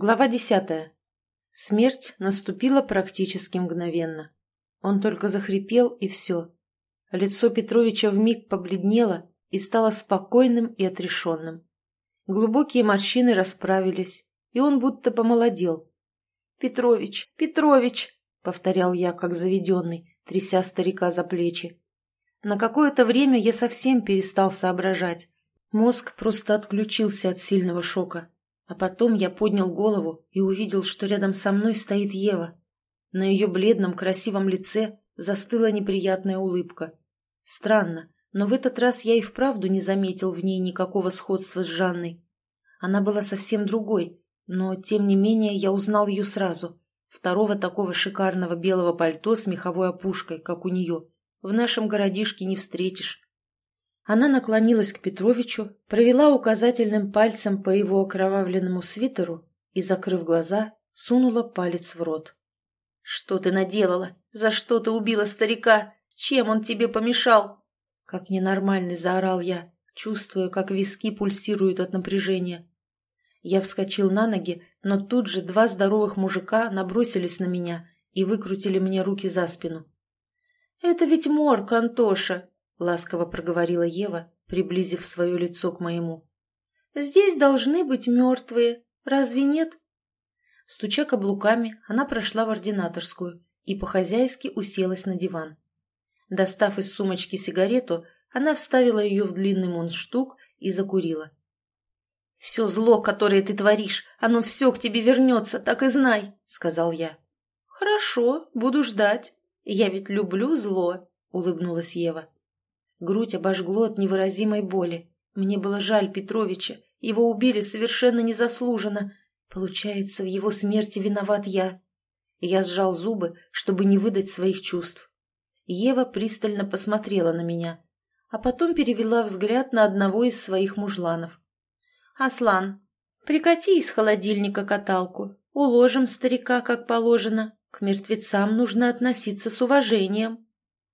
Глава десятая. Смерть наступила практически мгновенно. Он только захрипел, и все. Лицо Петровича вмиг побледнело и стало спокойным и отрешенным. Глубокие морщины расправились, и он будто помолодел. «Петрович! Петрович!» — повторял я, как заведенный, тряся старика за плечи. На какое-то время я совсем перестал соображать. Мозг просто отключился от сильного шока. А потом я поднял голову и увидел, что рядом со мной стоит Ева. На ее бледном красивом лице застыла неприятная улыбка. Странно, но в этот раз я и вправду не заметил в ней никакого сходства с Жанной. Она была совсем другой, но, тем не менее, я узнал ее сразу. Второго такого шикарного белого пальто с меховой опушкой, как у нее, в нашем городишке не встретишь. Она наклонилась к Петровичу, провела указательным пальцем по его окровавленному свитеру и, закрыв глаза, сунула палец в рот. «Что ты наделала? За что ты убила старика? Чем он тебе помешал?» Как ненормальный заорал я, чувствуя, как виски пульсируют от напряжения. Я вскочил на ноги, но тут же два здоровых мужика набросились на меня и выкрутили мне руки за спину. «Это ведь морг, Антоша!» — ласково проговорила Ева, приблизив свое лицо к моему. «Здесь должны быть мертвые. Разве нет?» Стуча каблуками, она прошла в ординаторскую и по-хозяйски уселась на диван. Достав из сумочки сигарету, она вставила ее в длинный мундштук и закурила. «Все зло, которое ты творишь, оно все к тебе вернется, так и знай», — сказал я. «Хорошо, буду ждать. Я ведь люблю зло», — улыбнулась Ева. Грудь обожгло от невыразимой боли. Мне было жаль Петровича. Его убили совершенно незаслуженно. Получается, в его смерти виноват я. Я сжал зубы, чтобы не выдать своих чувств. Ева пристально посмотрела на меня, а потом перевела взгляд на одного из своих мужланов. «Аслан, прикати из холодильника каталку, уложим старика, как положено. К мертвецам нужно относиться с уважением».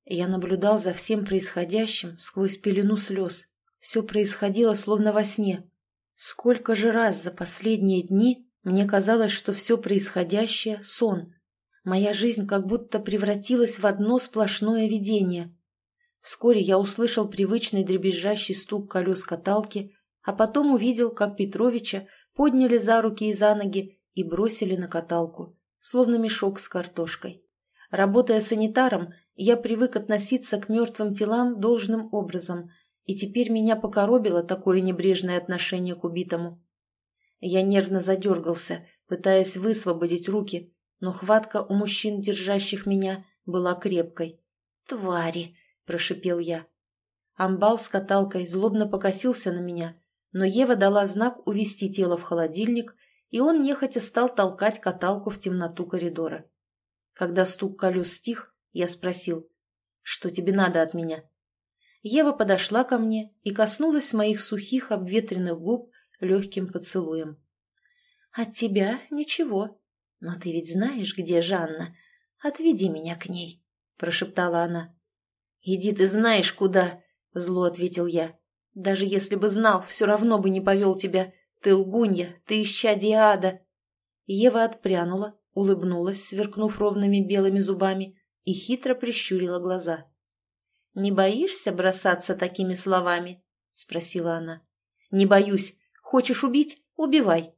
Я наблюдал за всем происходящим сквозь пелену слез. Все происходило словно во сне. Сколько же раз за последние дни мне казалось, что все происходящее — сон. Моя жизнь как будто превратилась в одно сплошное видение. Вскоре я услышал привычный дребезжащий стук колес каталки, а потом увидел, как Петровича подняли за руки и за ноги и бросили на каталку, словно мешок с картошкой. Работая санитаром, я привык относиться к мертвым телам должным образом, и теперь меня покоробило такое небрежное отношение к убитому. Я нервно задергался, пытаясь высвободить руки, но хватка у мужчин, держащих меня, была крепкой. «Твари!» – прошипел я. Амбал с каталкой злобно покосился на меня, но Ева дала знак увести тело в холодильник, и он нехотя стал толкать каталку в темноту коридора. Когда стук колес стих, я спросил, что тебе надо от меня? Ева подошла ко мне и коснулась моих сухих обветренных губ легким поцелуем. «От тебя ничего. Но ты ведь знаешь, где Жанна. Отведи меня к ней», — прошептала она. «Иди ты знаешь куда», — зло ответил я. «Даже если бы знал, все равно бы не повел тебя. Ты лгунья, ты ища Диада». Ева отпрянула, улыбнулась, сверкнув ровными белыми зубами, и хитро прищурила глаза. «Не боишься бросаться такими словами?» — спросила она. «Не боюсь. Хочешь убить? Убивай».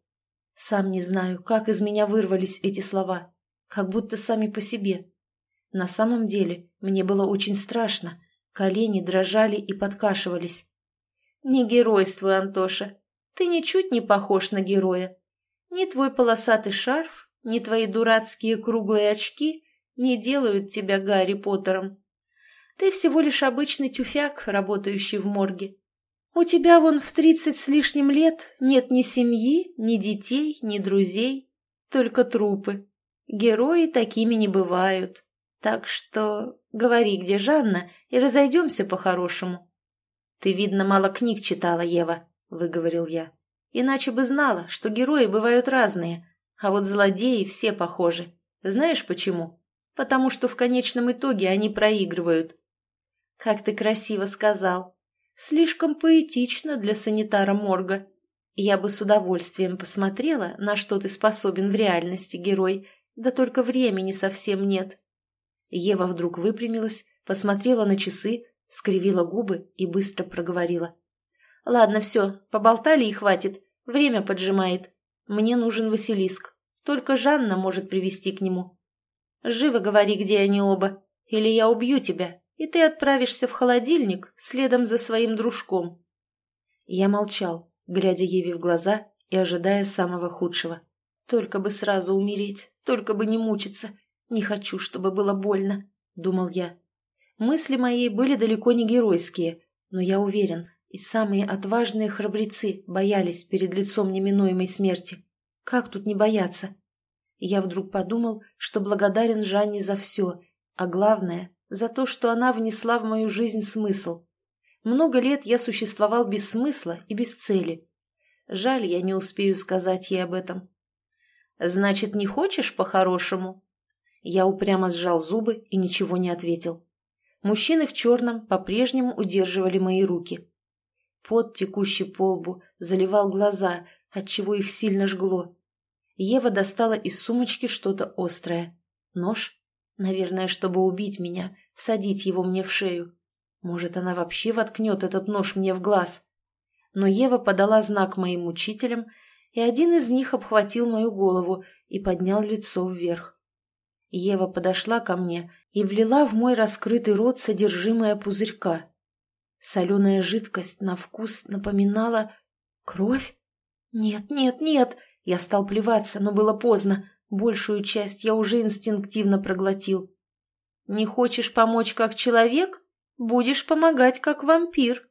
Сам не знаю, как из меня вырвались эти слова, как будто сами по себе. На самом деле мне было очень страшно, колени дрожали и подкашивались. «Не геройствуй, Антоша, ты ничуть не похож на героя. Ни твой полосатый шарф, ни твои дурацкие круглые очки не делают тебя Гарри Поттером. Ты всего лишь обычный тюфяк, работающий в морге. У тебя вон в тридцать с лишним лет нет ни семьи, ни детей, ни друзей, только трупы. Герои такими не бывают. Так что говори, где Жанна, и разойдемся по-хорошему. Ты, видно, мало книг читала, Ева, — выговорил я. Иначе бы знала, что герои бывают разные, а вот злодеи все похожи. Знаешь почему? Потому что в конечном итоге они проигрывают. Как ты красиво сказал. Слишком поэтично для санитара морга. Я бы с удовольствием посмотрела, на что ты способен в реальности, герой, да только времени совсем нет. Ева вдруг выпрямилась, посмотрела на часы, скривила губы и быстро проговорила. «Ладно, все, поболтали и хватит. Время поджимает. Мне нужен Василиск. Только Жанна может привести к нему. Живо говори, где они оба, или я убью тебя, и ты отправишься в холодильник следом за своим дружком». Я молчал, глядя Еве в глаза и ожидая самого худшего. «Только бы сразу умереть, только бы не мучиться. Не хочу, чтобы было больно», — думал я. Мысли мои были далеко не геройские, но я уверен, и самые отважные храбрецы боялись перед лицом неминуемой смерти. Как тут не бояться? Я вдруг подумал, что благодарен Жанне за все, а главное, за то, что она внесла в мою жизнь смысл. Много лет я существовал без смысла и без цели. Жаль, я не успею сказать ей об этом. «Значит, не хочешь по-хорошему?» Я упрямо сжал зубы и ничего не ответил. Мужчины в черном по-прежнему удерживали мои руки. Пот, текущий по лбу, заливал глаза, отчего их сильно жгло. Ева достала из сумочки что-то острое. Нож? Наверное, чтобы убить меня, всадить его мне в шею. Может, она вообще воткнет этот нож мне в глаз? Но Ева подала знак моим учителям, и один из них обхватил мою голову и поднял лицо вверх. Ева подошла ко мне и влила в мой раскрытый рот содержимое пузырька. Соленая жидкость на вкус напоминала... Кровь? Нет, нет, нет! Я стал плеваться, но было поздно. Большую часть я уже инстинктивно проглотил. «Не хочешь помочь как человек? Будешь помогать как вампир».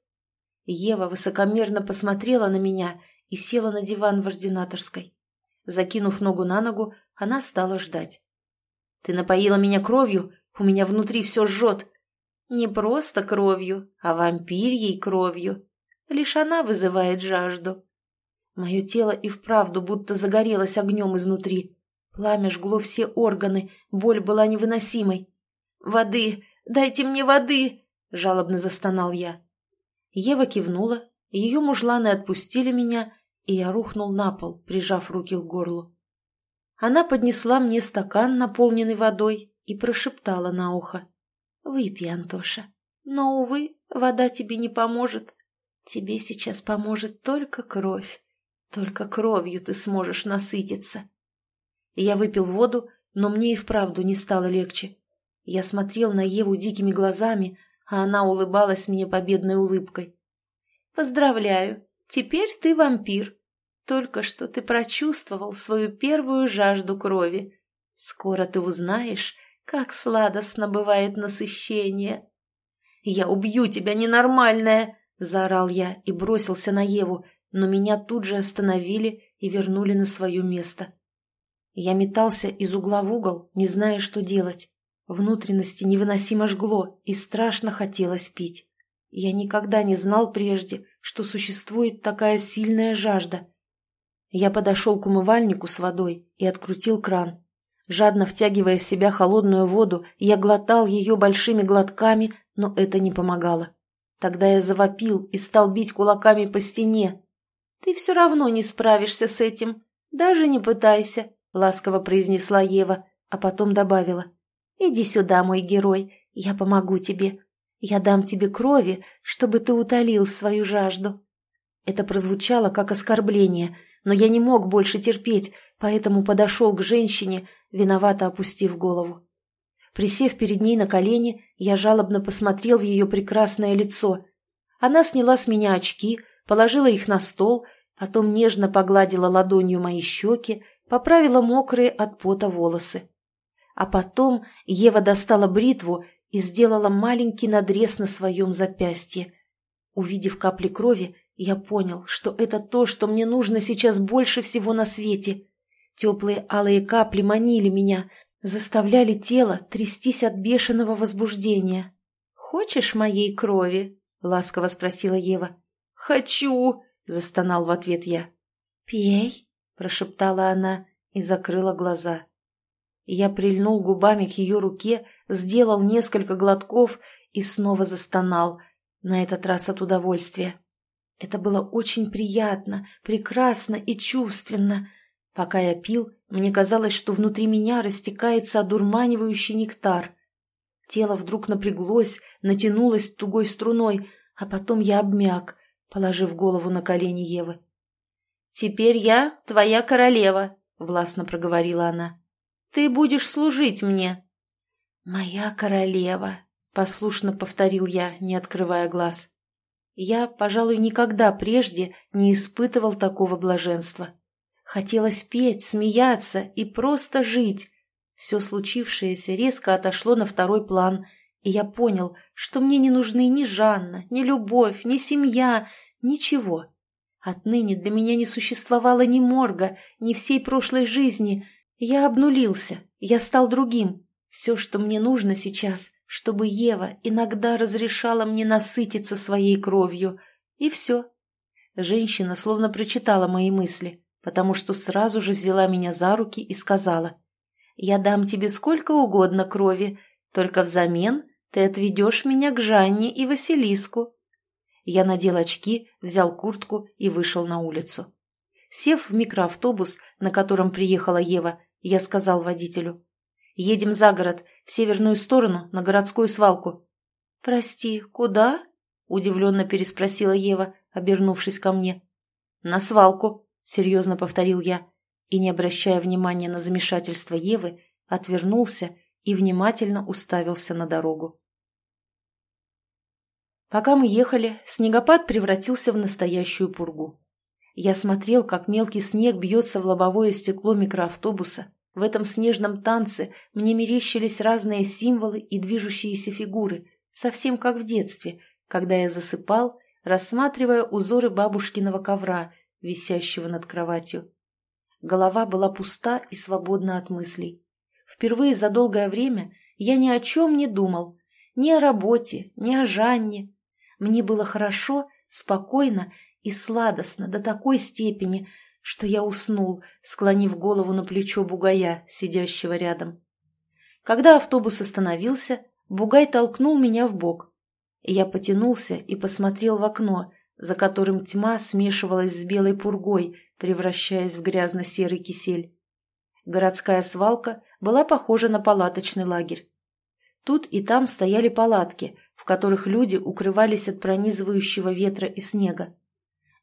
Ева высокомерно посмотрела на меня и села на диван в ординаторской. Закинув ногу на ногу, она стала ждать. «Ты напоила меня кровью у меня внутри все жжет. Не просто кровью, а вампирьей кровью. Лишь она вызывает жажду. Мое тело и вправду будто загорелось огнем изнутри. Пламя жгло все органы, боль была невыносимой. «Воды! Дайте мне воды!» — жалобно застонал я. Ева кивнула, ее мужланы отпустили меня, и я рухнул на пол, прижав руки к горлу. Она поднесла мне стакан, наполненный водой, и прошептала на ухо. «Выпей, Антоша. Но, увы, вода тебе не поможет. Тебе сейчас поможет только кровь. Только кровью ты сможешь насытиться». Я выпил воду, но мне и вправду не стало легче. Я смотрел на Еву дикими глазами, а она улыбалась мне победной улыбкой. «Поздравляю, теперь ты вампир. Только что ты прочувствовал свою первую жажду крови. Скоро ты узнаешь, как сладостно бывает насыщение. «Я убью тебя, ненормальная!» – заорал я и бросился на Еву, но меня тут же остановили и вернули на свое место. Я метался из угла в угол, не зная, что делать. Внутренности невыносимо жгло и страшно хотелось пить. Я никогда не знал прежде, что существует такая сильная жажда. Я подошел к умывальнику с водой и открутил кран. Жадно втягивая в себя холодную воду, я глотал ее большими глотками, но это не помогало. Тогда я завопил и стал бить кулаками по стене. «Ты все равно не справишься с этим. Даже не пытайся», — ласково произнесла Ева, а потом добавила. «Иди сюда, мой герой, я помогу тебе. Я дам тебе крови, чтобы ты утолил свою жажду». Это прозвучало как оскорбление, но я не мог больше терпеть, поэтому подошел к женщине, виновато опустив голову. Присев перед ней на колени, я жалобно посмотрел в ее прекрасное лицо. Она сняла с меня очки, положила их на стол, потом нежно погладила ладонью мои щеки, поправила мокрые от пота волосы. А потом Ева достала бритву и сделала маленький надрез на своем запястье. Увидев капли крови, я понял, что это то, что мне нужно сейчас больше всего на свете. Теплые алые капли манили меня, заставляли тело трястись от бешеного возбуждения. «Хочешь моей крови?» — ласково спросила Ева. «Хочу!» — застонал в ответ я. «Пей!» — прошептала она и закрыла глаза. Я прильнул губами к ее руке, сделал несколько глотков и снова застонал, на этот раз от удовольствия. Это было очень приятно, прекрасно и чувственно. Пока я пил, мне казалось, что внутри меня растекается одурманивающий нектар. Тело вдруг напряглось, натянулось тугой струной, а потом я обмяк, положив голову на колени Евы. «Теперь я твоя королева», — властно проговорила она. «Ты будешь служить мне». «Моя королева», — послушно повторил я, не открывая глаз. Я, пожалуй, никогда прежде не испытывал такого блаженства. Хотелось петь, смеяться и просто жить. Все случившееся резко отошло на второй план, и я понял, что мне не нужны ни Жанна, ни любовь, ни семья, ничего. Отныне для меня не существовало ни морга, ни всей прошлой жизни. Я обнулился, я стал другим. Все, что мне нужно сейчас, чтобы Ева иногда разрешала мне насытиться своей кровью. И все. Женщина словно прочитала мои мысли, потому что сразу же взяла меня за руки и сказала, «Я дам тебе сколько угодно крови, только взамен ты отведешь меня к Жанне и Василиску». Я надел очки, взял куртку и вышел на улицу. Сев в микроавтобус, на котором приехала Ева, я сказал водителю, Едем за город, в северную сторону, на городскую свалку». «Прости, куда?» – удивленно переспросила Ева, обернувшись ко мне. «На свалку», – серьезно повторил я, и, не обращая внимания на замешательство Евы, отвернулся и внимательно уставился на дорогу. Пока мы ехали, снегопад превратился в настоящую пургу. Я смотрел, как мелкий снег бьется в лобовое стекло микроавтобуса, в этом снежном танце мне мерещились разные символы и движущиеся фигуры, совсем как в детстве, когда я засыпал, рассматривая узоры бабушкиного ковра, висящего над кроватью. Голова была пуста и свободна от мыслей. Впервые за долгое время я ни о чем не думал, ни о работе, ни о Жанне. Мне было хорошо, спокойно и сладостно до такой степени, что я уснул, склонив голову на плечо бугая, сидящего рядом. Когда автобус остановился, бугай толкнул меня в бок. Я потянулся и посмотрел в окно, за которым тьма смешивалась с белой пургой, превращаясь в грязно-серый кисель. Городская свалка была похожа на палаточный лагерь. Тут и там стояли палатки, в которых люди укрывались от пронизывающего ветра и снега.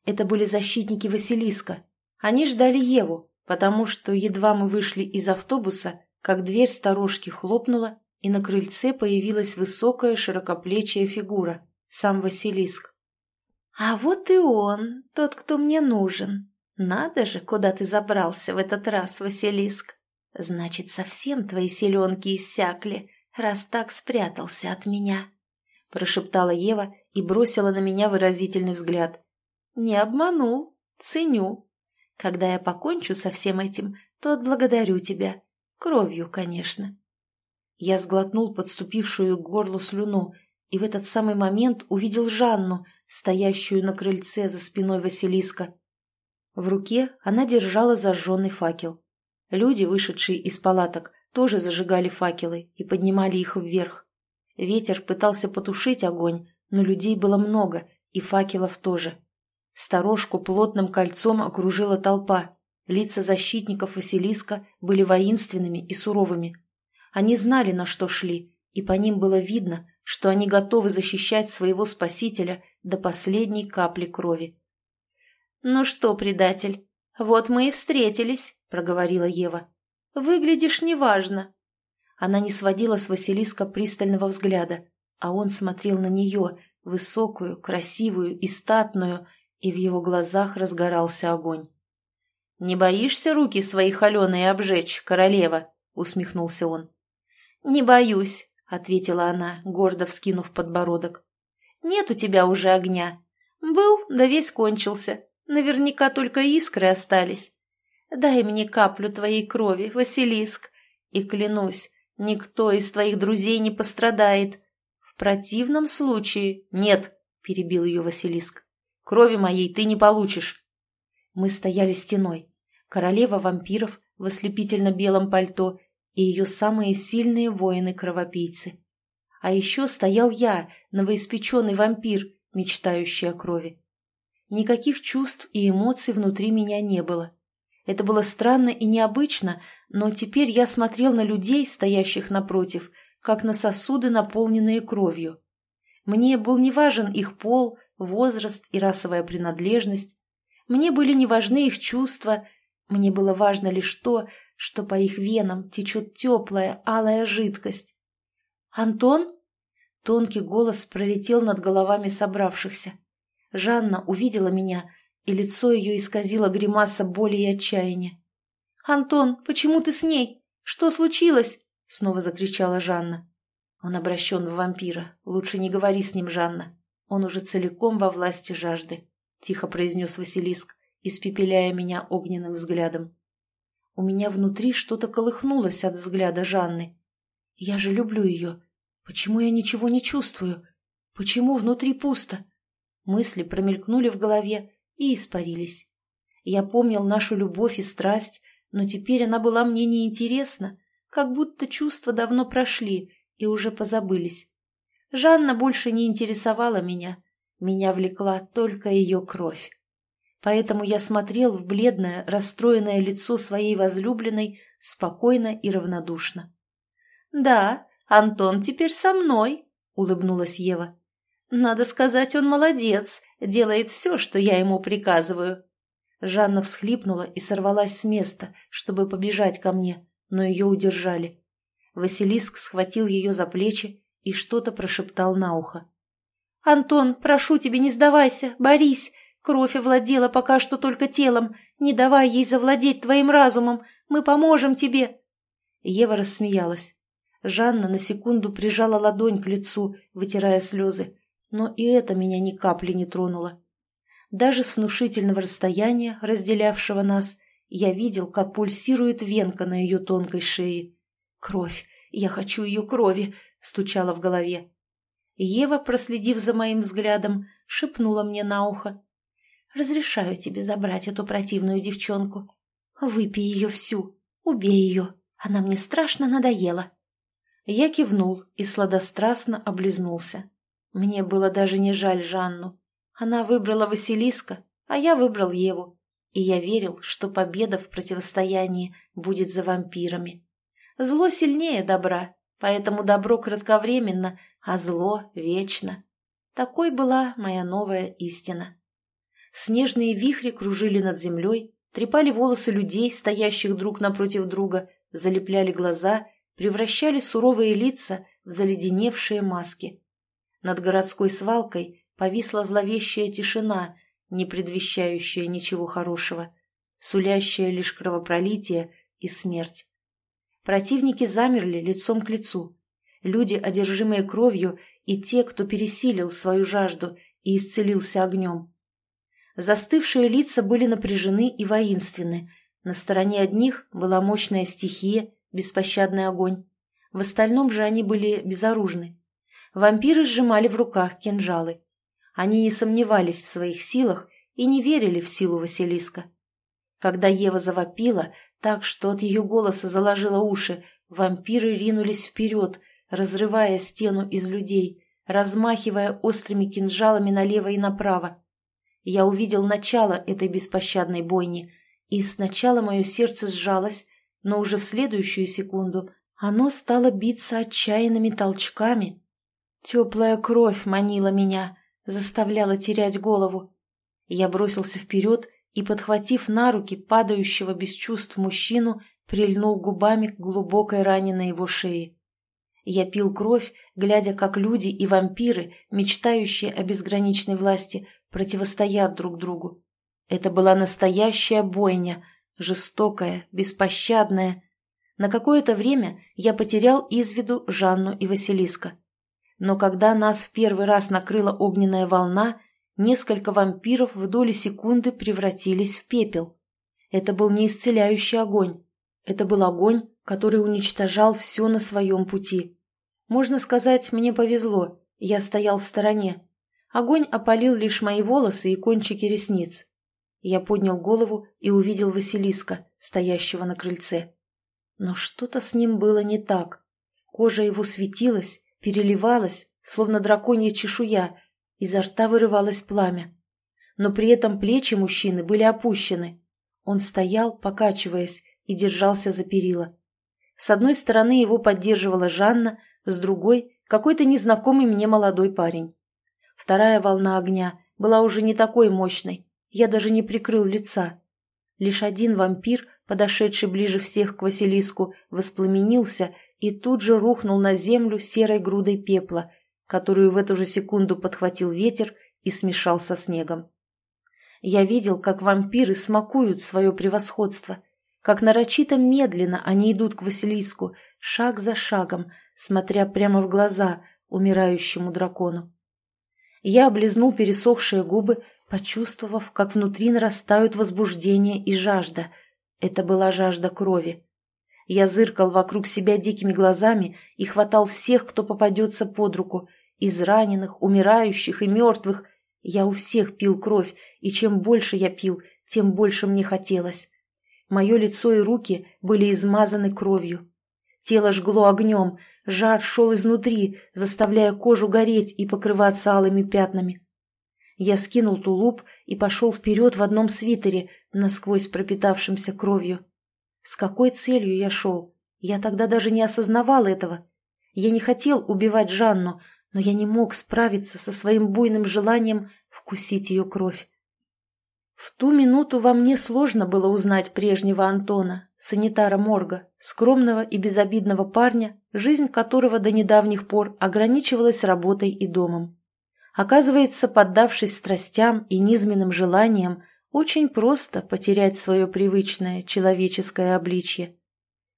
Это были защитники Василиска, они ждали Еву, потому что едва мы вышли из автобуса, как дверь сторожки хлопнула, и на крыльце появилась высокая широкоплечья фигура, сам Василиск. «А вот и он, тот, кто мне нужен. Надо же, куда ты забрался в этот раз, Василиск. Значит, совсем твои селенки иссякли, раз так спрятался от меня», — прошептала Ева и бросила на меня выразительный взгляд. «Не обманул, ценю». Когда я покончу со всем этим, то отблагодарю тебя. Кровью, конечно. Я сглотнул подступившую к горлу слюну и в этот самый момент увидел Жанну, стоящую на крыльце за спиной Василиска. В руке она держала зажженный факел. Люди, вышедшие из палаток, тоже зажигали факелы и поднимали их вверх. Ветер пытался потушить огонь, но людей было много, и факелов тоже. Сторожку плотным кольцом окружила толпа. Лица защитников Василиска были воинственными и суровыми. Они знали, на что шли, и по ним было видно, что они готовы защищать своего спасителя до последней капли крови. «Ну что, предатель, вот мы и встретились», — проговорила Ева. «Выглядишь неважно». Она не сводила с Василиска пристального взгляда, а он смотрел на нее, высокую, красивую и статную, и в его глазах разгорался огонь. «Не боишься руки свои холеные обжечь, королева?» — усмехнулся он. «Не боюсь», — ответила она, гордо вскинув подбородок. «Нет у тебя уже огня. Был, да весь кончился. Наверняка только искры остались. Дай мне каплю твоей крови, Василиск, и клянусь, никто из твоих друзей не пострадает. В противном случае...» «Нет», — перебил ее Василиск. Крови моей ты не получишь. Мы стояли стеной. Королева вампиров в ослепительно-белом пальто и ее самые сильные воины-кровопийцы. А еще стоял я, новоиспеченный вампир, мечтающий о крови. Никаких чувств и эмоций внутри меня не было. Это было странно и необычно, но теперь я смотрел на людей, стоящих напротив, как на сосуды, наполненные кровью. Мне был не важен их пол, возраст и расовая принадлежность. Мне были не важны их чувства. Мне было важно лишь то, что по их венам течет теплая алая жидкость. «Антон?» Тонкий голос пролетел над головами собравшихся. Жанна увидела меня, и лицо ее исказило гримаса боли и отчаяния. «Антон, почему ты с ней? Что случилось?» — снова закричала Жанна. «Он обращен в вампира. Лучше не говори с ним, Жанна. Он уже целиком во власти жажды», — тихо произнес Василиск, испепеляя меня огненным взглядом. У меня внутри что-то колыхнулось от взгляда Жанны. «Я же люблю ее. Почему я ничего не чувствую? Почему внутри пусто?» Мысли промелькнули в голове и испарились. Я помнил нашу любовь и страсть, но теперь она была мне неинтересна, как будто чувства давно прошли и уже позабылись. Жанна больше не интересовала меня, меня влекла только ее кровь. Поэтому я смотрел в бледное, расстроенное лицо своей возлюбленной спокойно и равнодушно. «Да, Антон теперь со мной», — улыбнулась Ева. «Надо сказать, он молодец, делает все, что я ему приказываю. Жанна всхлипнула и сорвалась с места, чтобы побежать ко мне, но ее удержали. Василиск схватил ее за плечи и что-то прошептал на ухо. «Антон, прошу тебя, не сдавайся, борись! Кровь овладела пока что только телом. Не давай ей завладеть твоим разумом. Мы поможем тебе!» Ева рассмеялась. Жанна на секунду прижала ладонь к лицу, вытирая слезы, но и это меня ни капли не тронуло. Даже с внушительного расстояния, разделявшего нас, я видел, как пульсирует венка на ее тонкой шее. «Кровь! Я хочу ее крови!» — стучала в голове. Ева, проследив за моим взглядом, шепнула мне на ухо. «Разрешаю тебе забрать эту противную девчонку. Выпей ее всю, убей ее. Она мне страшно надоела». Я кивнул и сладострастно облизнулся. Мне было даже не жаль Жанну. Она выбрала Василиска, а я выбрал Еву. И я верил, что победа в противостоянии будет за вампирами. Зло сильнее добра, поэтому добро кратковременно, а зло вечно. Такой была моя новая истина. Снежные вихри кружили над землей, трепали волосы людей, стоящих друг напротив друга, залепляли глаза, превращали суровые лица в заледеневшие маски. Над городской свалкой повисла зловещая тишина, не предвещающая ничего хорошего, сулящая лишь кровопролитие и смерть. Противники замерли лицом к лицу. Люди, одержимые кровью, и те, кто пересилил свою жажду и исцелился огнем. Застывшие лица были напряжены и воинственны. На стороне одних была мощная стихия, беспощадный огонь. В остальном же они были безоружны. Вампиры сжимали в руках кинжалы. Они не сомневались в своих силах и не верили в силу Василиска. Когда Ева завопила, так что от ее голоса заложило уши, вампиры ринулись вперед, разрывая стену из людей, размахивая острыми кинжалами налево и направо. Я увидел начало этой беспощадной бойни, и сначала мое сердце сжалось, но уже в следующую секунду оно стало биться отчаянными толчками. Теплая кровь манила меня — заставляла терять голову. Я бросился вперед и, подхватив на руки падающего без чувств мужчину, прильнул губами к глубокой ране на его шее. Я пил кровь, глядя, как люди и вампиры, мечтающие о безграничной власти, противостоят друг другу. Это была настоящая бойня, жестокая, беспощадная. На какое-то время я потерял из виду Жанну и Василиска. Но когда нас в первый раз накрыла огненная волна, несколько вампиров в доли секунды превратились в пепел. Это был не исцеляющий огонь. Это был огонь, который уничтожал все на своем пути. Можно сказать, мне повезло, я стоял в стороне. Огонь опалил лишь мои волосы и кончики ресниц. Я поднял голову и увидел Василиска, стоящего на крыльце. Но что-то с ним было не так. Кожа его светилась, переливалась, словно драконья чешуя, изо рта вырывалось пламя. но при этом плечи мужчины были опущены. Он стоял, покачиваясь, и держался за перила. С одной стороны его поддерживала Жанна, с другой – какой-то незнакомый мне молодой парень. Вторая волна огня была уже не такой мощной, я даже не прикрыл лица. Лишь один вампир, подошедший ближе всех к Василиску, воспламенился и тут же рухнул на землю серой грудой пепла, которую в эту же секунду подхватил ветер и смешал со снегом. Я видел, как вампиры смакуют свое превосходство, как нарочито медленно они идут к Василиску, шаг за шагом, смотря прямо в глаза умирающему дракону. Я облизнул пересохшие губы, почувствовав, как внутри нарастают возбуждение и жажда. Это была жажда крови. Я зыркал вокруг себя дикими глазами и хватал всех, кто попадется под руку, из раненых, умирающих и мертвых. Я у всех пил кровь, и чем больше я пил, тем больше мне хотелось. Мое лицо и руки были измазаны кровью. Тело жгло огнем, жар шел изнутри, заставляя кожу гореть и покрываться алыми пятнами. Я скинул тулуп и пошел вперед в одном свитере, насквозь пропитавшимся кровью. С какой целью я шел? Я тогда даже не осознавал этого. Я не хотел убивать Жанну, но я не мог справиться со своим буйным желанием вкусить ее кровь. В ту минуту во мне сложно было узнать прежнего Антона, санитара морга, скромного и безобидного парня, жизнь которого до недавних пор ограничивалась работой и домом. Оказывается, поддавшись страстям и низменным желаниям, очень просто потерять свое привычное человеческое обличье.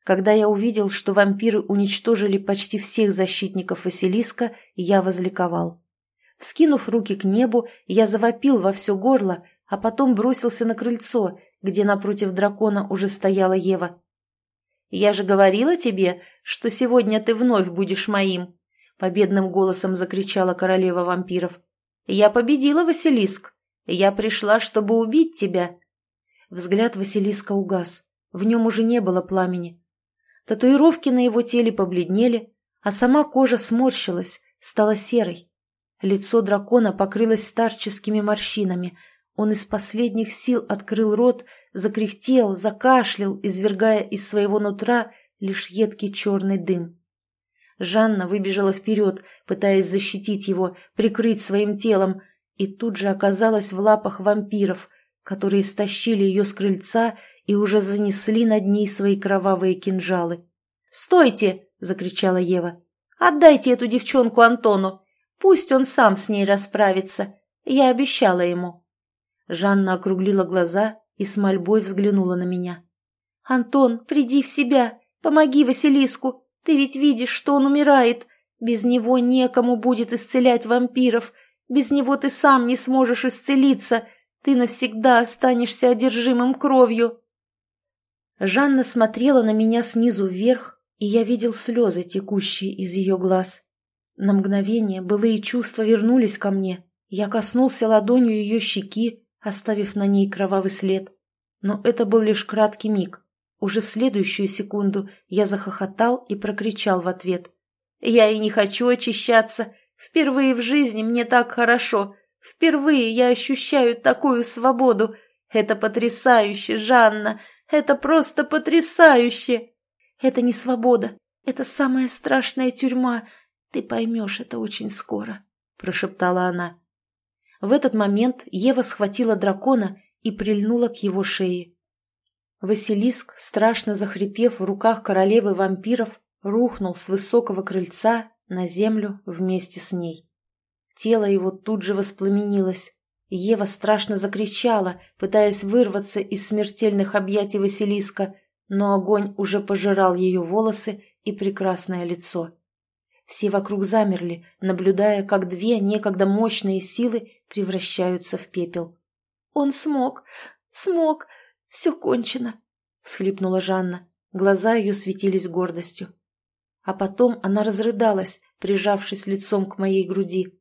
Когда я увидел, что вампиры уничтожили почти всех защитников Василиска, я возликовал. Вскинув руки к небу, я завопил во все горло, а потом бросился на крыльцо, где напротив дракона уже стояла Ева. «Я же говорила тебе, что сегодня ты вновь будешь моим!» — победным голосом закричала королева вампиров. «Я победила, Василиск! Я пришла, чтобы убить тебя!» Взгляд Василиска угас. В нем уже не было пламени. Татуировки на его теле побледнели, а сама кожа сморщилась, стала серой. Лицо дракона покрылось старческими морщинами. Он из последних сил открыл рот, закряхтел, закашлял, извергая из своего нутра лишь едкий черный дым. Жанна выбежала вперед, пытаясь защитить его, прикрыть своим телом, и тут же оказалась в лапах вампиров, которые стащили ее с крыльца и уже занесли над ней свои кровавые кинжалы. «Стойте!» — закричала Ева. «Отдайте эту девчонку Антону! Пусть он сам с ней расправится! Я обещала ему!» Жанна округлила глаза и с мольбой взглянула на меня. «Антон, приди в себя! Помоги Василиску! Ты ведь видишь, что он умирает! Без него некому будет исцелять вампиров!» Без него ты сам не сможешь исцелиться. Ты навсегда останешься одержимым кровью. Жанна смотрела на меня снизу вверх, и я видел слезы, текущие из ее глаз. На мгновение былые чувства вернулись ко мне. Я коснулся ладонью ее щеки, оставив на ней кровавый след. Но это был лишь краткий миг. Уже в следующую секунду я захохотал и прокричал в ответ. «Я и не хочу очищаться. Впервые в жизни мне так хорошо. Впервые я ощущаю такую свободу. Это потрясающе, Жанна. Это просто потрясающе. Это не свобода. Это самая страшная тюрьма. Ты поймешь это очень скоро, прошептала она. В этот момент Ева схватила дракона и прильнула к его шее. Василиск, страшно захрипев в руках королевы вампиров, рухнул с высокого крыльца на землю вместе с ней. Тело его тут же воспламенилось. Ева страшно закричала, пытаясь вырваться из смертельных объятий Василиска, но огонь уже пожирал ее волосы и прекрасное лицо. Все вокруг замерли, наблюдая, как две некогда мощные силы превращаются в пепел. «Он смог! Смог! Все кончено!» — всхлипнула Жанна. Глаза ее светились гордостью. А потом она разрыдалась, прижавшись лицом к моей груди.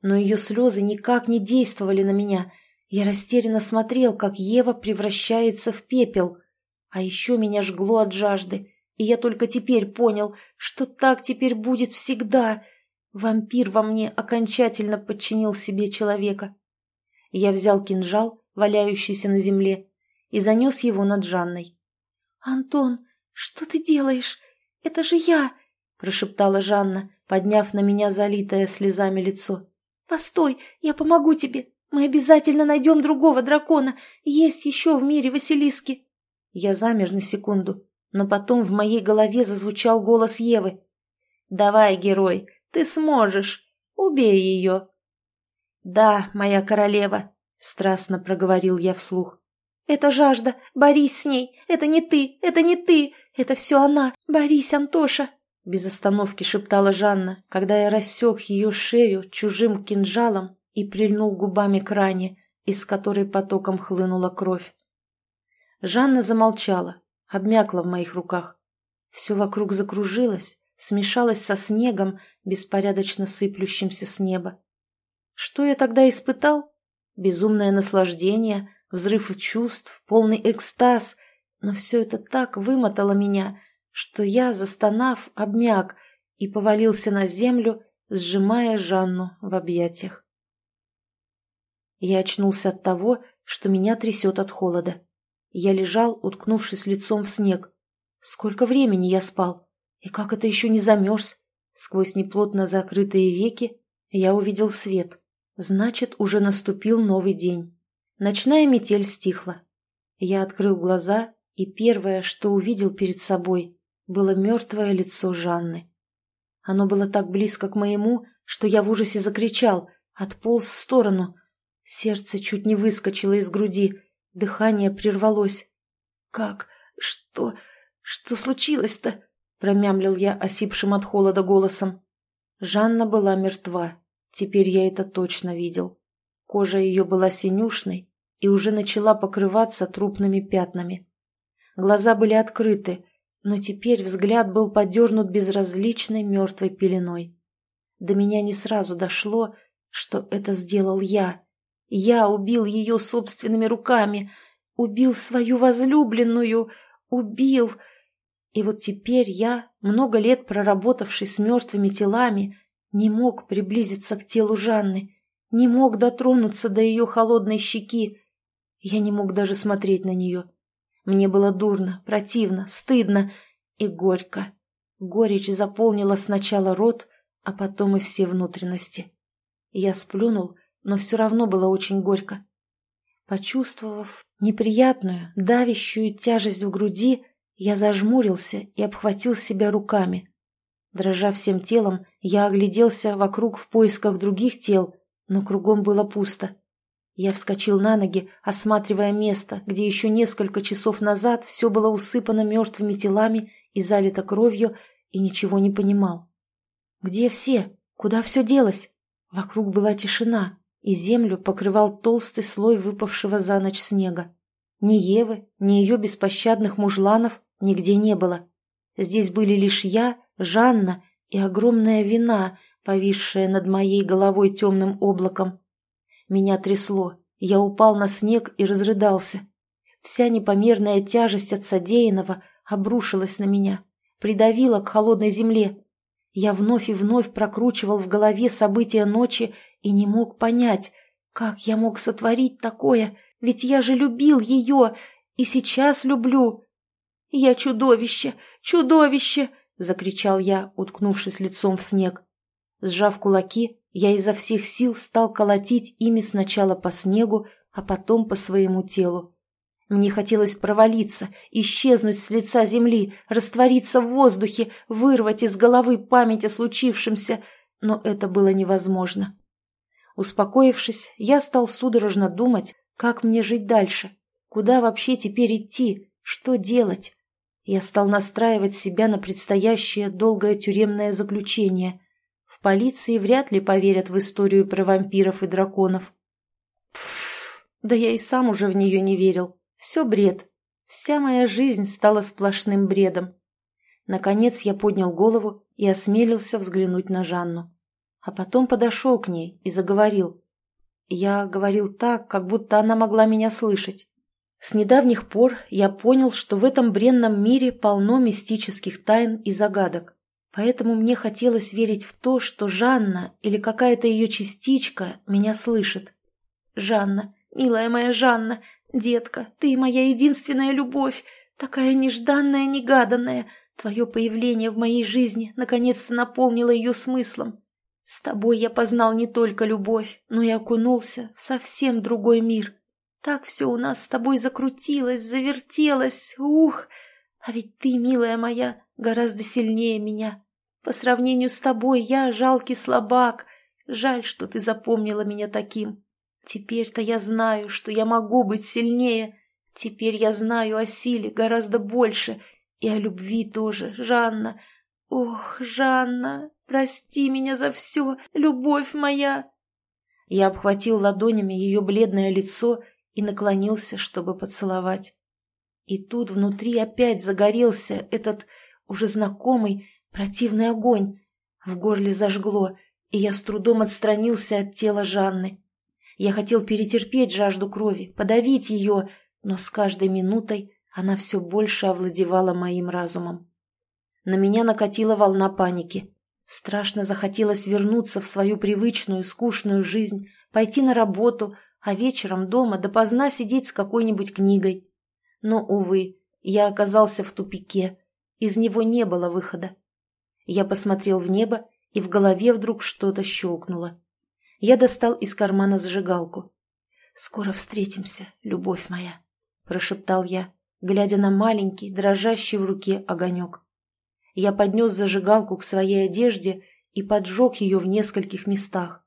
Но ее слезы никак не действовали на меня. Я растерянно смотрел, как Ева превращается в пепел. А еще меня жгло от жажды, и я только теперь понял, что так теперь будет всегда. Вампир во мне окончательно подчинил себе человека. Я взял кинжал, валяющийся на земле, и занес его над Жанной. «Антон, что ты делаешь? Это же я!» – прошептала Жанна, подняв на меня залитое слезами лицо. «Постой, я помогу тебе. Мы обязательно найдем другого дракона. Есть еще в мире Василиски». Я замер на секунду, но потом в моей голове зазвучал голос Евы. «Давай, герой, ты сможешь. Убей ее». «Да, моя королева», — страстно проговорил я вслух. «Это жажда. Борись с ней. Это не ты. Это не ты. Это все она. Борись, Антоша!» Без остановки шептала Жанна, когда я рассек ее шею чужим кинжалом и прильнул губами к ране, из которой потоком хлынула кровь. Жанна замолчала, обмякла в моих руках. Все вокруг закружилось, смешалось со снегом, беспорядочно сыплющимся с неба. Что я тогда испытал? Безумное наслаждение, взрыв чувств, полный экстаз. Но все это так вымотало меня, что я, застонав, обмяк и повалился на землю, сжимая Жанну в объятиях. Я очнулся от того, что меня трясет от холода. Я лежал, уткнувшись лицом в снег. Сколько времени я спал? И как это еще не замерз? Сквозь неплотно закрытые веки я увидел свет. Значит, уже наступил новый день. Ночная метель стихла. Я открыл глаза, и первое, что увидел перед собой, было мертвое лицо Жанны. Оно было так близко к моему, что я в ужасе закричал, отполз в сторону. Сердце чуть не выскочило из груди, дыхание прервалось. «Как? Что? Что случилось-то?» — промямлил я осипшим от холода голосом. Жанна была мертва. Теперь я это точно видел. Кожа ее была синюшной и уже начала покрываться трупными пятнами. Глаза были открыты, но теперь взгляд был подернут безразличной мертвой пеленой. До меня не сразу дошло, что это сделал я. Я убил ее собственными руками, убил свою возлюбленную, убил... И вот теперь я, много лет проработавший с мертвыми телами, не мог приблизиться к телу Жанны, не мог дотронуться до ее холодной щеки. Я не мог даже смотреть на нее. Мне было дурно, противно, стыдно и горько. Горечь заполнила сначала рот, а потом и все внутренности. Я сплюнул, но все равно было очень горько. Почувствовав неприятную, давящую тяжесть в груди, я зажмурился и обхватил себя руками. Дрожа всем телом, я огляделся вокруг в поисках других тел, но кругом было пусто. Я вскочил на ноги, осматривая место, где еще несколько часов назад все было усыпано мертвыми телами и залито кровью, и ничего не понимал. Где все? Куда все делось? Вокруг была тишина, и землю покрывал толстый слой выпавшего за ночь снега. Ни Евы, ни ее беспощадных мужланов нигде не было. Здесь были лишь я, Жанна и огромная вина, повисшая над моей головой темным облаком. Меня трясло, я упал на снег и разрыдался. Вся непомерная тяжесть от содеянного обрушилась на меня, придавила к холодной земле. Я вновь и вновь прокручивал в голове события ночи и не мог понять, как я мог сотворить такое, ведь я же любил ее и сейчас люблю. «Я чудовище! Чудовище!» — закричал я, уткнувшись лицом в снег. Сжав кулаки, я изо всех сил стал колотить ими сначала по снегу, а потом по своему телу. Мне хотелось провалиться, исчезнуть с лица земли, раствориться в воздухе, вырвать из головы память о случившемся, но это было невозможно. Успокоившись, я стал судорожно думать, как мне жить дальше, куда вообще теперь идти, что делать. Я стал настраивать себя на предстоящее долгое тюремное заключение. В полиции вряд ли поверят в историю про вампиров и драконов. Пф, да я и сам уже в нее не верил. Все бред. Вся моя жизнь стала сплошным бредом. Наконец я поднял голову и осмелился взглянуть на Жанну. А потом подошел к ней и заговорил. Я говорил так, как будто она могла меня слышать. С недавних пор я понял, что в этом бренном мире полно мистических тайн и загадок. Поэтому мне хотелось верить в то, что Жанна или какая-то ее частичка меня слышит. Жанна, милая моя Жанна, детка, ты моя единственная любовь, такая нежданная, негаданная. Твое появление в моей жизни наконец-то наполнило ее смыслом. С тобой я познал не только любовь, но и окунулся в совсем другой мир. Так все у нас с тобой закрутилось, завертелось, ух! А ведь ты, милая моя, гораздо сильнее меня. По сравнению с тобой я жалкий слабак. Жаль, что ты запомнила меня таким. Теперь-то я знаю, что я могу быть сильнее. Теперь я знаю о силе гораздо больше и о любви тоже, Жанна. Ох, Жанна, прости меня за все, любовь моя!» Я обхватил ладонями ее бледное лицо и наклонился, чтобы поцеловать. И тут внутри опять загорелся этот уже знакомый противный огонь. В горле зажгло, и я с трудом отстранился от тела Жанны. Я хотел перетерпеть жажду крови, подавить ее, но с каждой минутой она все больше овладевала моим разумом. На меня накатила волна паники. Страшно захотелось вернуться в свою привычную, скучную жизнь, пойти на работу, а вечером дома допоздна сидеть с какой-нибудь книгой. Но, увы, я оказался в тупике. Из него не было выхода. Я посмотрел в небо, и в голове вдруг что-то щелкнуло. Я достал из кармана зажигалку. «Скоро встретимся, любовь моя», — прошептал я, глядя на маленький, дрожащий в руке огонек. Я поднес зажигалку к своей одежде и поджег ее в нескольких местах.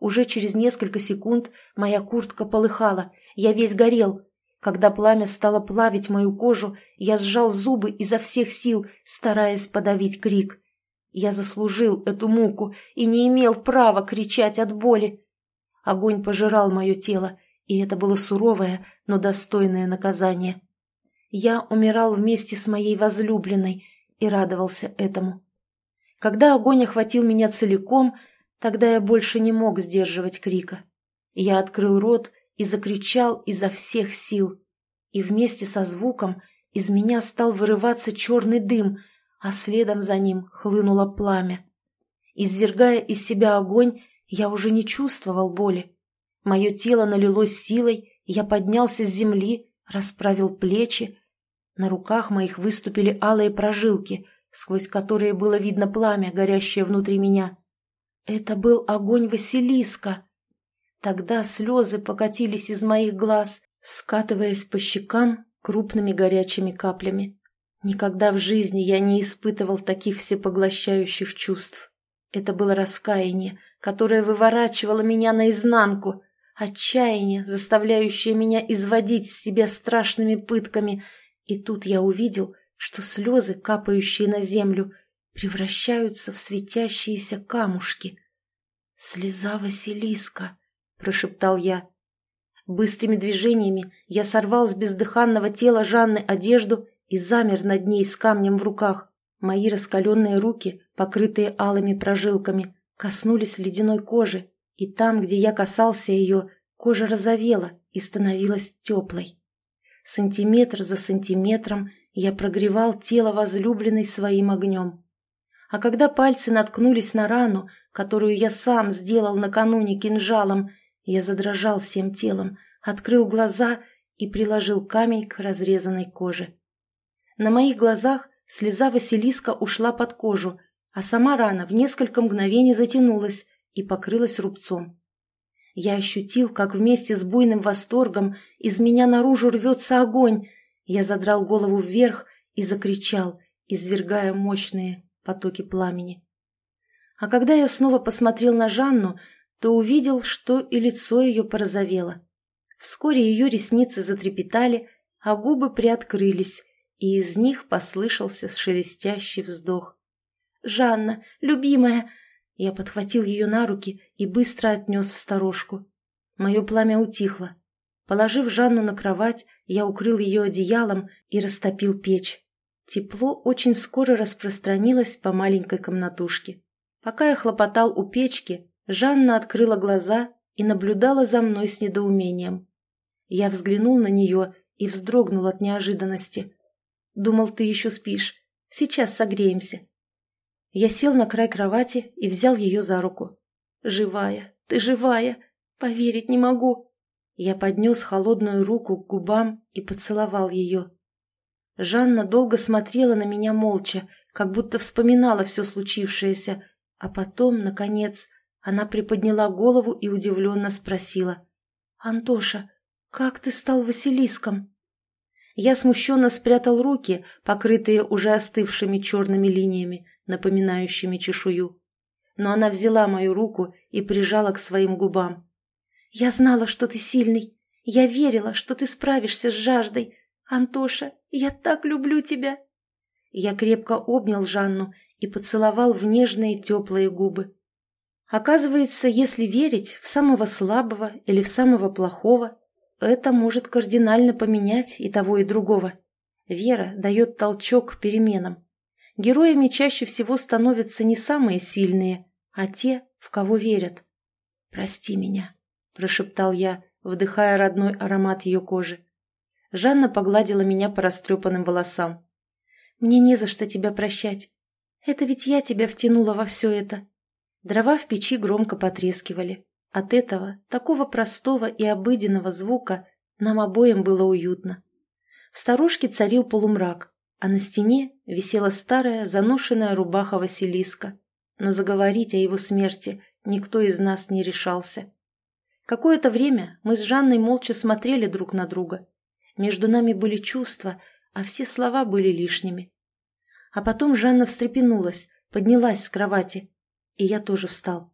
Уже через несколько секунд моя куртка полыхала, я весь горел. Когда пламя стало плавить мою кожу, я сжал зубы изо всех сил, стараясь подавить крик. Я заслужил эту муку и не имел права кричать от боли. Огонь пожирал мое тело, и это было суровое, но достойное наказание. Я умирал вместе с моей возлюбленной и радовался этому. Когда огонь охватил меня целиком, тогда я больше не мог сдерживать крика. Я открыл рот и закричал изо всех сил. И вместе со звуком из меня стал вырываться черный дым — а следом за ним хлынуло пламя. Извергая из себя огонь, я уже не чувствовал боли. Мое тело налилось силой, я поднялся с земли, расправил плечи. На руках моих выступили алые прожилки, сквозь которые было видно пламя, горящее внутри меня. Это был огонь Василиска. Тогда слезы покатились из моих глаз, скатываясь по щекам крупными горячими каплями. Никогда в жизни я не испытывал таких всепоглощающих чувств. Это было раскаяние, которое выворачивало меня наизнанку, отчаяние, заставляющее меня изводить себя страшными пытками. И тут я увидел, что слезы, капающие на землю, превращаются в светящиеся камушки. «Слеза Василиска!» — прошептал я. Быстрыми движениями я сорвал с бездыханного тела Жанны одежду и замер над ней с камнем в руках. Мои раскаленные руки, покрытые алыми прожилками, коснулись ледяной кожи, и там, где я касался ее, кожа розовела и становилась теплой. Сантиметр за сантиметром я прогревал тело возлюбленной своим огнем. А когда пальцы наткнулись на рану, которую я сам сделал накануне кинжалом, я задрожал всем телом, открыл глаза и приложил камень к разрезанной коже. На моих глазах слеза Василиска ушла под кожу, а сама рана в несколько мгновений затянулась и покрылась рубцом. Я ощутил, как вместе с буйным восторгом из меня наружу рвется огонь. Я задрал голову вверх и закричал, извергая мощные потоки пламени. А когда я снова посмотрел на Жанну, то увидел, что и лицо ее порозовело. Вскоре ее ресницы затрепетали, а губы приоткрылись, и из них послышался шелестящий вздох. «Жанна, любимая!» Я подхватил ее на руки и быстро отнес в сторожку. Мое пламя утихло. Положив Жанну на кровать, я укрыл ее одеялом и растопил печь. Тепло очень скоро распространилось по маленькой комнатушке. Пока я хлопотал у печки, Жанна открыла глаза и наблюдала за мной с недоумением. Я взглянул на нее и вздрогнул от неожиданности. Думал, ты еще спишь. Сейчас согреемся. Я сел на край кровати и взял ее за руку. Живая, ты живая. Поверить не могу. Я поднес холодную руку к губам и поцеловал ее. Жанна долго смотрела на меня молча, как будто вспоминала все случившееся, а потом, наконец, она приподняла голову и удивленно спросила. «Антоша, как ты стал Василиском?» Я смущенно спрятал руки, покрытые уже остывшими черными линиями, напоминающими чешую. Но она взяла мою руку и прижала к своим губам. «Я знала, что ты сильный. Я верила, что ты справишься с жаждой. Антоша, я так люблю тебя!» Я крепко обнял Жанну и поцеловал в нежные теплые губы. Оказывается, если верить в самого слабого или в самого плохого, это может кардинально поменять и того, и другого. Вера дает толчок переменам. Героями чаще всего становятся не самые сильные, а те, в кого верят. «Прости меня», — прошептал я, вдыхая родной аромат ее кожи. Жанна погладила меня по растрепанным волосам. «Мне не за что тебя прощать. Это ведь я тебя втянула во все это». Дрова в печи громко потрескивали. От этого, такого простого и обыденного звука, нам обоим было уютно. В сторожке царил полумрак, а на стене висела старая заношенная рубаха Василиска. Но заговорить о его смерти никто из нас не решался. Какое-то время мы с Жанной молча смотрели друг на друга. Между нами были чувства, а все слова были лишними. А потом Жанна встрепенулась, поднялась с кровати, и я тоже встал.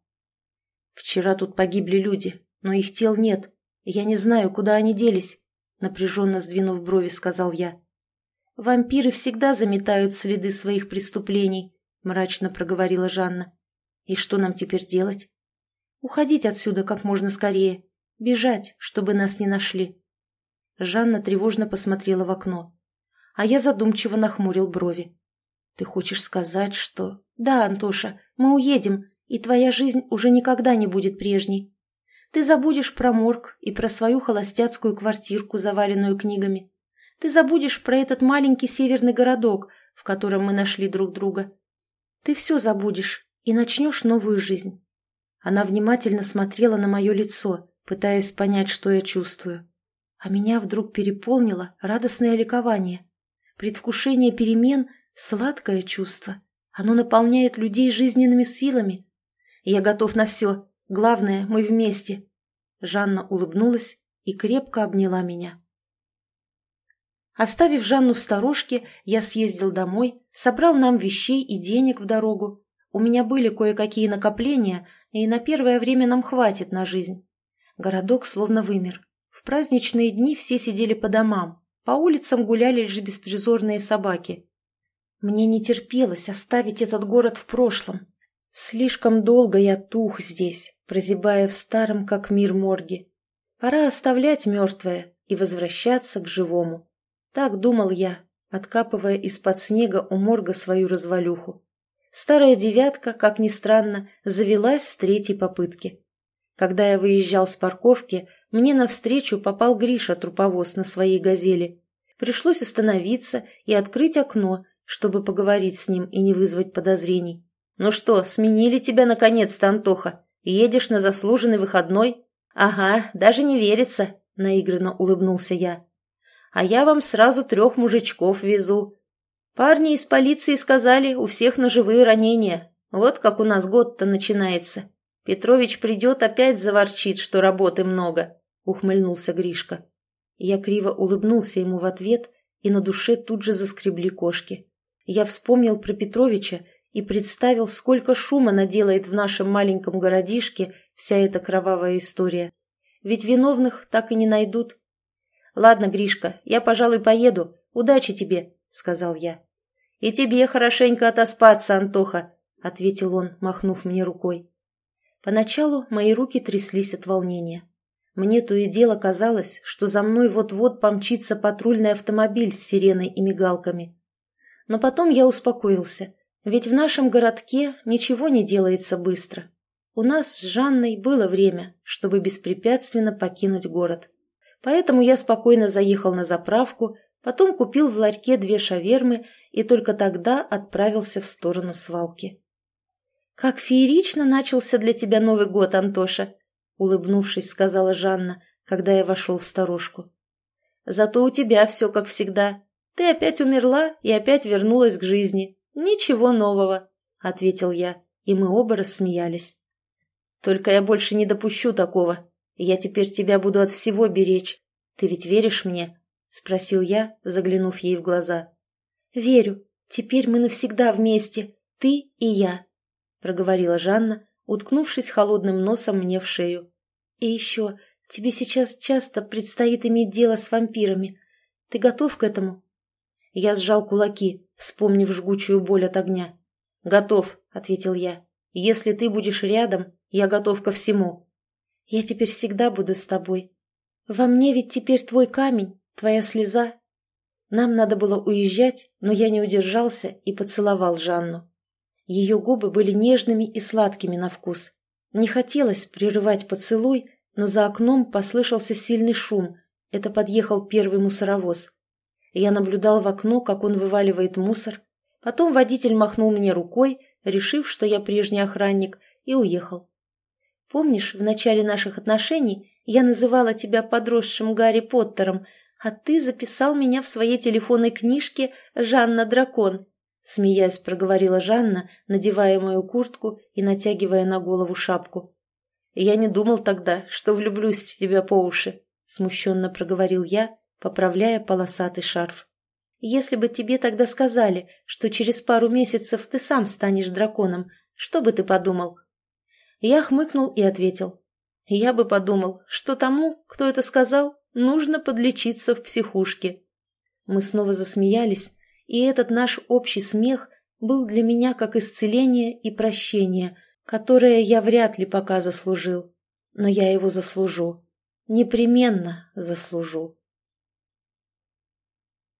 Вчера тут погибли люди, но их тел нет. Я не знаю, куда они делись, напряженно сдвинув брови, сказал я. Вампиры всегда заметают следы своих преступлений, мрачно проговорила Жанна. И что нам теперь делать? Уходить отсюда как можно скорее, бежать, чтобы нас не нашли. Жанна тревожно посмотрела в окно, а я задумчиво нахмурил брови. Ты хочешь сказать, что... Да, Антоша, мы уедем, и твоя жизнь уже никогда не будет прежней. Ты забудешь про морг и про свою холостяцкую квартирку, заваленную книгами. Ты забудешь про этот маленький северный городок, в котором мы нашли друг друга. Ты все забудешь и начнешь новую жизнь. Она внимательно смотрела на мое лицо, пытаясь понять, что я чувствую. А меня вдруг переполнило радостное ликование. Предвкушение перемен — сладкое чувство. Оно наполняет людей жизненными силами, я готов на все. Главное, мы вместе. Жанна улыбнулась и крепко обняла меня. Оставив Жанну в сторожке, я съездил домой, собрал нам вещей и денег в дорогу. У меня были кое-какие накопления, и на первое время нам хватит на жизнь. Городок словно вымер. В праздничные дни все сидели по домам, по улицам гуляли лишь беспризорные собаки. Мне не терпелось оставить этот город в прошлом, Слишком долго я тух здесь, прозябая в старом как мир морге. Пора оставлять мертвое и возвращаться к живому. Так думал я, откапывая из-под снега у морга свою развалюху. Старая девятка, как ни странно, завелась с третьей попытки. Когда я выезжал с парковки, мне навстречу попал Гриша труповоз на своей «Газели». Пришлось остановиться и открыть окно, чтобы поговорить с ним и не вызвать подозрений. «Ну что, сменили тебя наконец-то, Антоха? Едешь на заслуженный выходной?» «Ага, даже не верится», — наигранно улыбнулся я. «А я вам сразу трех мужичков везу. Парни из полиции сказали, у всех ножевые ранения. Вот как у нас год-то начинается. Петрович придет, опять заворчит, что работы много», — ухмыльнулся Гришка. Я криво улыбнулся ему в ответ, и на душе тут же заскребли кошки. Я вспомнил про Петровича и представил, сколько шума наделает в нашем маленьком городишке вся эта кровавая история. Ведь виновных так и не найдут. «Ладно, Гришка, я, пожалуй, поеду. Удачи тебе», — сказал я. «И тебе хорошенько отоспаться, Антоха», — ответил он, махнув мне рукой. Поначалу мои руки тряслись от волнения. Мне то и дело казалось, что за мной вот-вот помчится патрульный автомобиль с сиреной и мигалками. Но потом я успокоился ведь в нашем городке ничего не делается быстро. У нас с Жанной было время, чтобы беспрепятственно покинуть город. Поэтому я спокойно заехал на заправку, потом купил в ларьке две шавермы и только тогда отправился в сторону свалки. «Как феерично начался для тебя Новый год, Антоша!» — улыбнувшись, сказала Жанна, когда я вошел в сторожку. «Зато у тебя все как всегда. Ты опять умерла и опять вернулась к жизни. Ничего нового», — ответил я, и мы оба рассмеялись. «Только я больше не допущу такого. Я теперь тебя буду от всего беречь. Ты ведь веришь мне?» — спросил я, заглянув ей в глаза. «Верю. Теперь мы навсегда вместе, ты и я», — проговорила Жанна, уткнувшись холодным носом мне в шею. «И еще, тебе сейчас часто предстоит иметь дело с вампирами. Ты готов к этому?» Я сжал кулаки, вспомнив жгучую боль от огня. «Готов», — ответил я. «Если ты будешь рядом, я готов ко всему». «Я теперь всегда буду с тобой. Во мне ведь теперь твой камень, твоя слеза». Нам надо было уезжать, но я не удержался и поцеловал Жанну. Ее губы были нежными и сладкими на вкус. Не хотелось прерывать поцелуй, но за окном послышался сильный шум. Это подъехал первый мусоровоз. Я наблюдал в окно, как он вываливает мусор. Потом водитель махнул мне рукой, решив, что я прежний охранник, и уехал. Помнишь, в начале наших отношений я называла тебя подросшим Гарри Поттером, а ты записал меня в своей телефонной книжке «Жанна Дракон»? Смеясь, проговорила Жанна, надевая мою куртку и натягивая на голову шапку. «Я не думал тогда, что влюблюсь в тебя по уши», — смущенно проговорил я, поправляя полосатый шарф. «Если бы тебе тогда сказали, что через пару месяцев ты сам станешь драконом, что бы ты подумал?» Я хмыкнул и ответил. «Я бы подумал, что тому, кто это сказал, нужно подлечиться в психушке». Мы снова засмеялись, и этот наш общий смех был для меня как исцеление и прощение, которое я вряд ли пока заслужил. Но я его заслужу. Непременно заслужу.